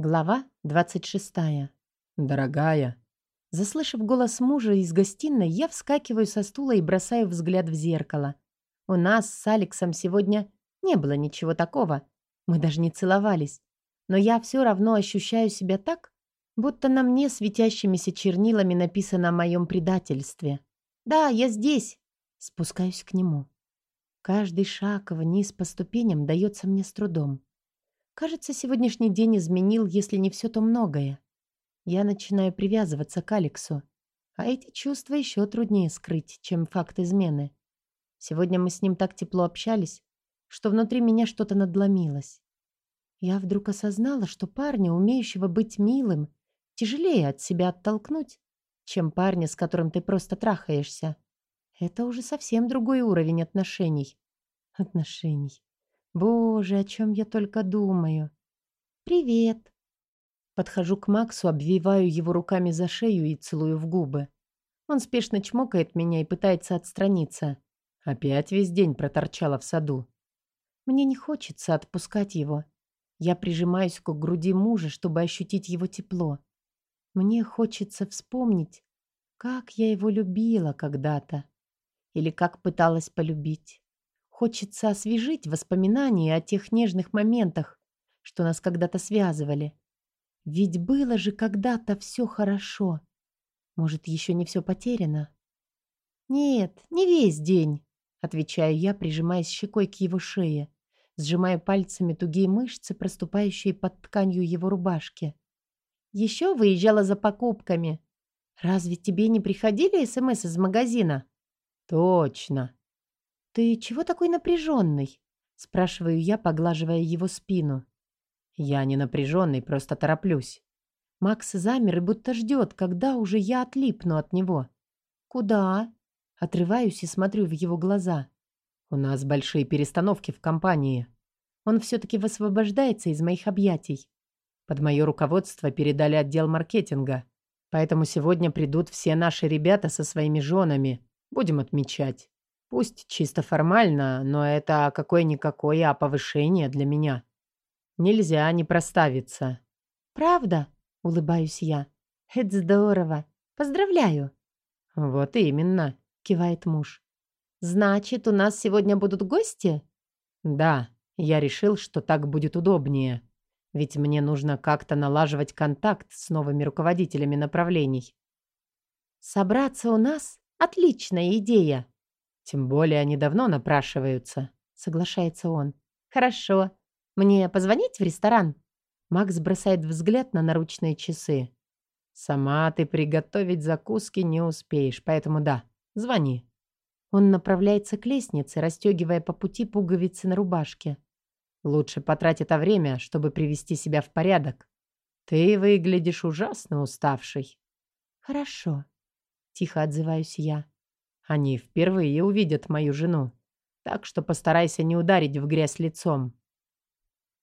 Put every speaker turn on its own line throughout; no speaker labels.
Глава 26.
«Дорогая».
Заслышав голос мужа из гостиной, я вскакиваю со стула и бросаю взгляд в зеркало. У нас с Алексом сегодня не было ничего такого. Мы даже не целовались. Но я все равно ощущаю себя так, будто на мне светящимися чернилами написано о моем предательстве. «Да, я здесь!» Спускаюсь к нему. Каждый шаг вниз по ступеням дается мне с трудом. Кажется, сегодняшний день изменил, если не все, то многое. Я начинаю привязываться к Алексу, а эти чувства еще труднее скрыть, чем факт измены. Сегодня мы с ним так тепло общались, что внутри меня что-то надломилось. Я вдруг осознала, что парня, умеющего быть милым, тяжелее от себя оттолкнуть, чем парня, с которым ты просто трахаешься. Это уже совсем другой уровень отношений. Отношений. Боже, о чем я только думаю. Привет. Подхожу к Максу, обвиваю его руками за шею и целую в губы. Он спешно чмокает меня и пытается отстраниться. Опять весь день проторчала в саду. Мне не хочется отпускать его. Я прижимаюсь к груди мужа, чтобы ощутить его тепло. Мне хочется вспомнить, как я его любила когда-то. Или как пыталась полюбить. Хочется освежить воспоминания о тех нежных моментах, что нас когда-то связывали. Ведь было же когда-то все хорошо. Может, еще не все потеряно? Нет, не весь день, отвечаю я, прижимаясь щекой к его шее, сжимая пальцами тугие мышцы, проступающие под тканью его рубашки. Еще выезжала за покупками. Разве тебе не приходили СМС из магазина? Точно. «Ты чего такой напряженный?» — спрашиваю я, поглаживая его спину. «Я не напряженный, просто тороплюсь». Макс замер и будто ждет, когда уже я отлипну от него. «Куда?» Отрываюсь и смотрю в его глаза. «У нас большие перестановки в компании. Он все-таки высвобождается из моих объятий. Под мое руководство передали отдел маркетинга. Поэтому сегодня придут все наши ребята со своими женами. Будем отмечать. Пусть чисто формально, но это какое-никакое, а повышение для меня. Нельзя не проставиться. «Правда?» — улыбаюсь я. «Это здорово. Поздравляю». «Вот именно», — кивает муж. «Значит, у нас сегодня будут гости?» «Да, я решил, что так будет удобнее. Ведь мне нужно как-то налаживать контакт с новыми руководителями направлений». «Собраться у нас — отличная идея», тем более они давно напрашиваются, соглашается он. Хорошо. Мне позвонить в ресторан? Макс бросает взгляд на наручные часы. Сама ты приготовить закуски не успеешь, поэтому да, звони. Он направляется к лестнице, расстегивая по пути пуговицы на рубашке. Лучше потрать это время, чтобы привести себя в порядок. Ты выглядишь ужасно уставшей. Хорошо. Тихо отзываюсь я. Они впервые увидят мою жену. Так что постарайся не ударить в грязь лицом.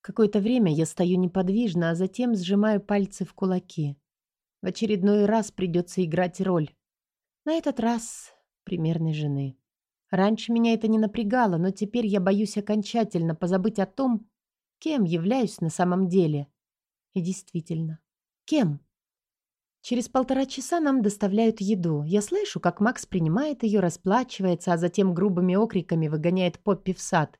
Какое-то время я стою неподвижно, а затем сжимаю пальцы в кулаки. В очередной раз придется играть роль. На этот раз примерной жены. Раньше меня это не напрягало, но теперь я боюсь окончательно позабыть о том, кем являюсь на самом деле. И действительно, кем? Через полтора часа нам доставляют еду. Я слышу, как Макс принимает ее, расплачивается, а затем грубыми окриками выгоняет Поппи в сад.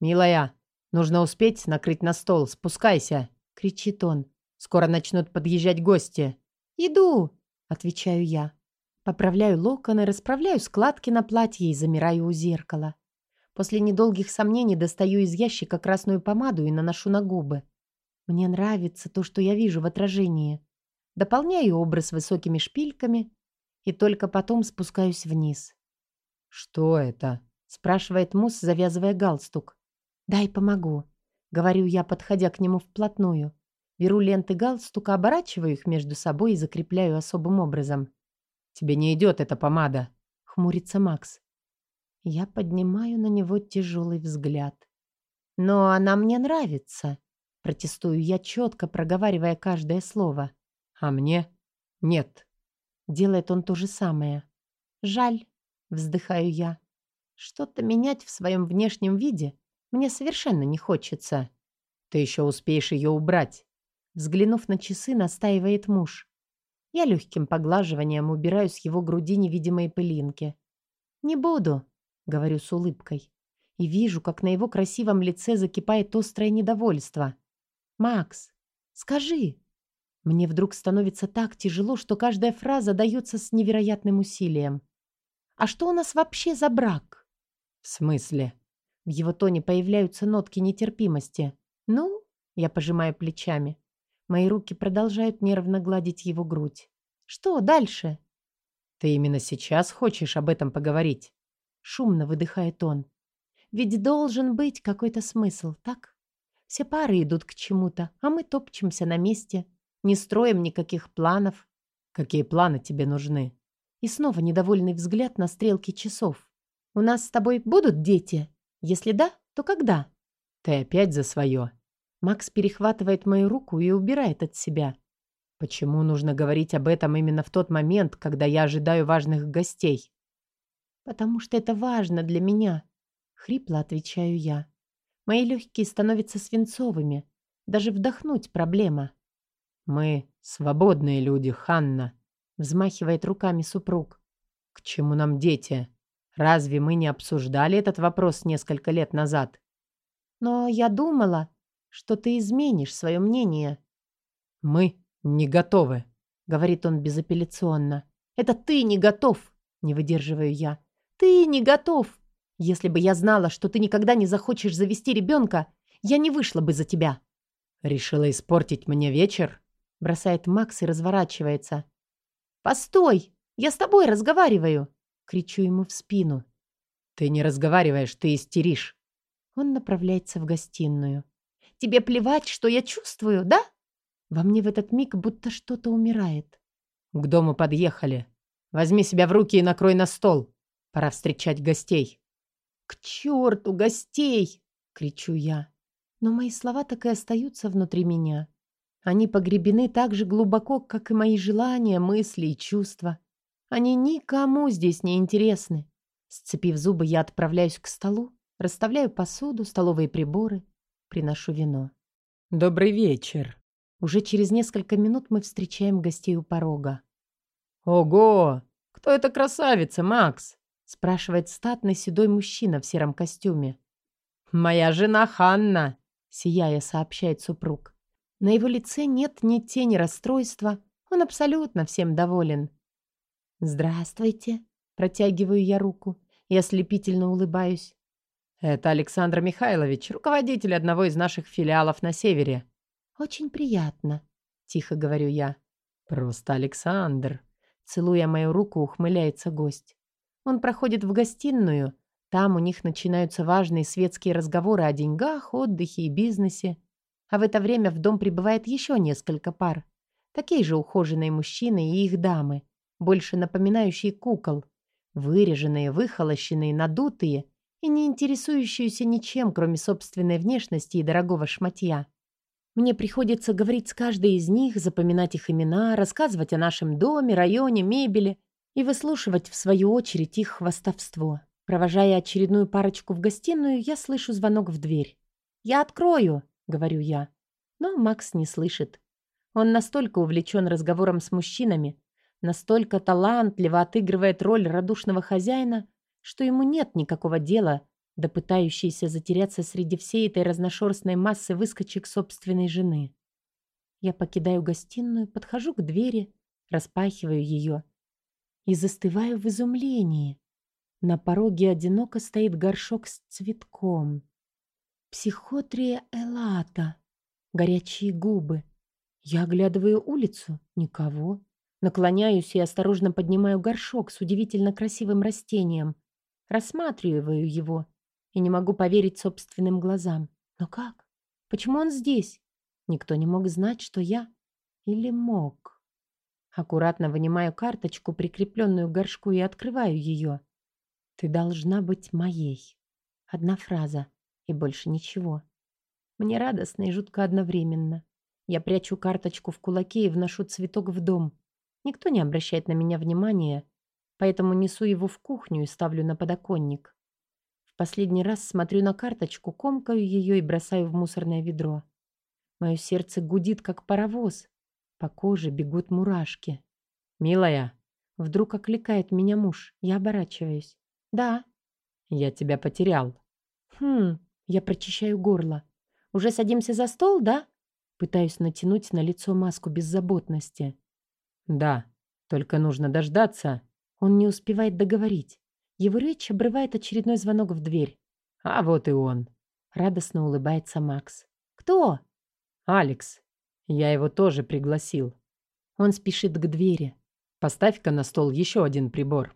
«Милая, нужно успеть накрыть на стол. Спускайся!» — кричит он. «Скоро начнут подъезжать гости». «Иду!» — отвечаю я. Поправляю локоны, расправляю складки на платье и замираю у зеркала. После недолгих сомнений достаю из ящика красную помаду и наношу на губы. Мне нравится то, что я вижу в отражении. Дополняю образ высокими шпильками и только потом спускаюсь вниз. «Что это?» — спрашивает Мус, завязывая галстук. «Дай помогу», — говорю я, подходя к нему вплотную. Беру ленты галстука, оборачиваю их между собой и закрепляю особым образом. «Тебе не идет эта помада», — хмурится Макс. Я поднимаю на него тяжелый взгляд. «Но она мне нравится», — протестую я четко, проговаривая каждое слово. А мне нет. Делает он то же самое. Жаль, вздыхаю я. Что-то менять в своем внешнем виде мне совершенно не хочется. Ты еще успеешь ее убрать. Взглянув на часы, настаивает муж. Я легким поглаживанием убираю с его груди невидимые пылинки. «Не буду», — говорю с улыбкой. И вижу, как на его красивом лице закипает острое недовольство. «Макс, скажи». Мне вдруг становится так тяжело, что каждая фраза дается с невероятным усилием. «А что у нас вообще за брак?»
«В смысле?»
В его тоне появляются нотки нетерпимости. «Ну?» — я пожимаю плечами. Мои руки продолжают нервно гладить его грудь. «Что дальше?»
«Ты именно сейчас хочешь об этом поговорить?»
Шумно выдыхает он. «Ведь должен быть какой-то смысл, так? Все пары идут к чему-то, а мы топчемся на месте, не строим никаких планов».
«Какие планы тебе нужны?»
И снова недовольный взгляд на стрелки часов. «У нас с тобой будут дети?» Если да, то когда?
Ты опять за свое.
Макс перехватывает мою руку и убирает от себя.
Почему нужно говорить об этом именно в тот момент, когда я ожидаю важных гостей?
Потому что это важно для меня, хрипло отвечаю я. Мои легкие становятся свинцовыми. Даже вдохнуть проблема.
Мы свободные люди, Ханна,
взмахивает руками супруг.
К чему нам дети? Разве мы не обсуждали этот вопрос несколько лет назад?
Но я думала, что ты изменишь свое мнение.
Мы не готовы,
говорит он безапелляционно. Это ты не готов, не выдерживаю я. Ты не готов. Если бы я знала, что ты никогда не захочешь завести ребенка, я не вышла бы за тебя.
Решила испортить мне вечер?
Бросает Макс и разворачивается. Постой, я с тобой разговариваю. Кричу ему в спину.
«Ты не разговариваешь, ты истеришь».
Он направляется в гостиную. «Тебе плевать, что я чувствую, да?» Во мне в этот миг будто что-то умирает.
«К дому подъехали. Возьми себя в руки и накрой на стол. Пора встречать гостей».
«К черту гостей!» — кричу я. Но мои слова так и остаются внутри меня. Они погребены так же глубоко, как и мои желания, мысли и чувства. Они никому здесь не интересны. Сцепив зубы, я отправляюсь к столу, расставляю посуду, столовые приборы, приношу вино.
«Добрый вечер!»
Уже через несколько минут мы встречаем гостей у порога.
«Ого! Кто эта красавица, Макс?»
спрашивает статный седой мужчина в сером костюме.
«Моя жена Ханна!»
сияя, сообщает супруг. На его лице нет ни тени расстройства, он абсолютно всем доволен. «Здравствуйте!» — протягиваю я руку и ослепительно улыбаюсь.
«Это Александр Михайлович, руководитель одного из наших филиалов на севере».
«Очень приятно», — тихо говорю я.
«Просто Александр».
Целуя мою руку, ухмыляется гость. Он проходит в гостиную. Там у них начинаются важные светские разговоры о деньгах, отдыхе и бизнесе. А в это время в дом прибывает еще несколько пар. Такие же ухоженные мужчины и их дамы больше напоминающие кукол, выреженные, выхолощенные, надутые и не интересующиеся ничем, кроме собственной внешности и дорогого шматья. Мне приходится говорить с каждой из них, запоминать их имена, рассказывать о нашем доме, районе, мебели и выслушивать, в свою очередь, их хвастовство. Провожая очередную парочку в гостиную, я слышу звонок в дверь. «Я открою», — говорю я. Но Макс не слышит. Он настолько увлечен разговором с мужчинами, настолько талантливо отыгрывает роль радушного хозяина, что ему нет никакого дела до пытающейся затеряться среди всей этой разношерстной массы выскочек собственной жены. Я покидаю гостиную, подхожу к двери, распахиваю ее и застываю в изумлении. На пороге одиноко стоит горшок с цветком. Психотрия элата. Горячие губы. Я оглядываю улицу. Никого. Наклоняюсь и осторожно поднимаю горшок с удивительно красивым растением. Рассматриваю его и не могу поверить собственным глазам. Но как? Почему он здесь? Никто не мог знать, что я. Или мог? Аккуратно вынимаю карточку, прикрепленную к горшку, и открываю ее. «Ты должна быть моей». Одна фраза и больше ничего. Мне радостно и жутко одновременно. Я прячу карточку в кулаке и вношу цветок в дом. Никто не обращает на меня внимания, поэтому несу его в кухню и ставлю на подоконник. В последний раз смотрю на карточку, комкаю ее и бросаю в мусорное ведро. Мое сердце гудит, как паровоз. По коже бегут мурашки.
«Милая!»
Вдруг окликает меня муж. Я оборачиваюсь. «Да».
«Я тебя потерял».
«Хм...» Я прочищаю горло. «Уже садимся за стол, да?» Пытаюсь натянуть на лицо маску беззаботности.
«Да, только нужно дождаться».
Он не успевает договорить. Его речь обрывает очередной звонок в дверь.
«А вот и он».
Радостно улыбается Макс. «Кто?»
«Алекс. Я его тоже пригласил».
Он спешит к двери.
«Поставь-ка на стол еще один прибор».